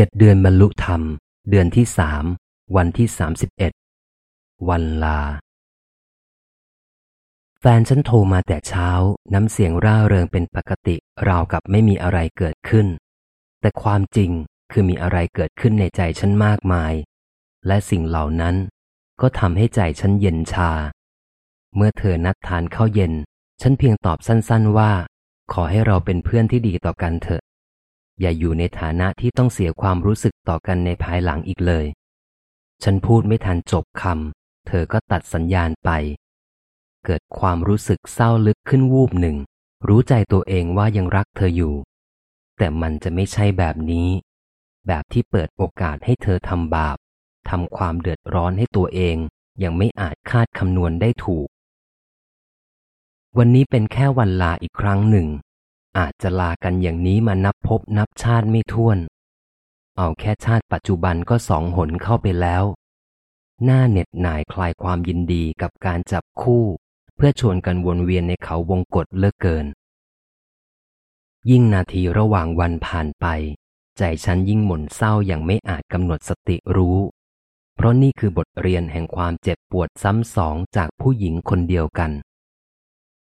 เจ็ดเดือนบรรลุธรรม เดือนที่สามวันที่สามสิบเอ็ดวันลา แฟนฉันโทรมาแต่เช้า น้ำเสียงร่าเริงเป็นปกติ ราวกับไม่มีอะไรเกิดขึ้น แต่ความจริงคือมีอะไรเกิดขึ้นในใจฉันมากมาย และสิ่งเหล่านั้น ก็ทำให้ใจฉันเย็นชา เมื่อเธอนัดทานข้าวเย็น ฉันเพียงตอบสั้นๆว่า ขอให้เราเป็นเพื่อนที่ดีต่อกันเถอะ อย่าอยู่ในฐานะที่ต้องเสียความรู้สึกต่อกันในภายหลังอีกเลย ฉันพูดไม่ทันจบคำเธอก็ตัดสัญญาณไป เกิดความรู้สึกเศร้าลึกขึ้นวูบหนึ่ง รู้ใจตัวเองว่ายังรักเธออยู่ แต่มันจะไม่ใช่แบบนี้ แบบที่เปิดโอกาสให้เธอทำบาปทำความเดือดร้อนให้ตัวเอง ยังไม่อาจคาดคำนวณได้ถูก วันนี้เป็นแค่วันลาอีกครั้งหนึ่ง อาจจะลากันอย่างนี้มานับพบนับชาติไม่ถ้วน เอาแค่ชาติปัจจุบันก็สองหนเข้าไปแล้ว หน้าเหน็ดหน่ายคลายความยินดีกับการจับคู่ เพื่อชวนกันวนเวียนในเขาวงกฏเลิกเกิน ยิ่งนาทีระหว่างวันผ่านไป ใจฉันยิ่งหม่นเศร้าอย่างไม่อาจกำหนดสติรู้ เพราะนี่คือบทเรียนแห่งความเจ็บปวดซ้ำสองจากผู้หญิงคนเดียวกัน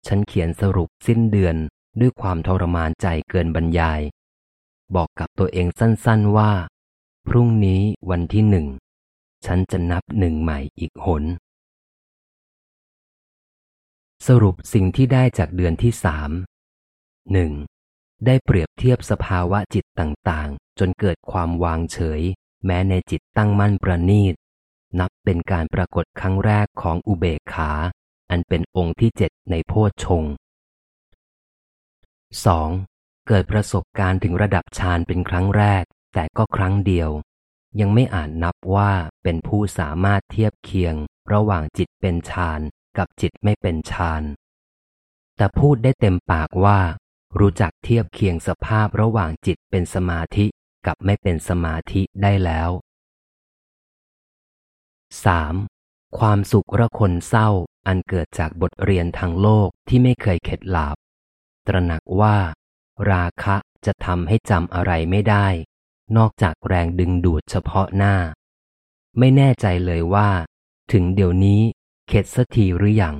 ฉันเขียนสรุปสิ้นเดือน ด้วยความทรมานใจเกินบรรยาย บอกกับตัวเองสั้นๆว่า พรุ่งนี้วันที่หนึ่ง ฉันจะนับหนึ่งใหม่อีกหน สรุปสิ่งที่ได้จากเดือนที่สามหนึ่งได้เปรียบเทียบสภาวะจิตต่างๆ จนเกิดความวางเฉย แม้ในจิตตั้งมั่นประณีต นับเป็นการปรากฏครั้งแรกของอุเบกขา อันเป็นองค์ที่เจ็ดในโพชฌงค์ 2. เกิดประสบการณ์ถึงระดับฌานเป็นครั้งแรก แต่ก็ครั้งเดียว ยังไม่อาจนับว่าเป็นผู้สามารถเทียบเคียง ระหว่างจิตเป็นฌานกับจิตไม่เป็นฌานแต่พูดได้เต็มปากว่า รู้จักเทียบเคียงสภาพระหว่างจิตเป็นสมาธิกับไม่เป็นสมาธิได้แล้ว 3. ความสุขระคนเศร้าอันเกิดจากบทเรียนทางโลกที่ไม่เคยเข็ดหลาบ ตระหนักว่า ราคะจะทำให้จำอะไรไม่ได้ นอกจากแรงดึงดูดเฉพาะหน้า ไม่แน่ใจเลยว่า ถึงเดี๋ยวนี้เข็ดสักทีหรืออยัง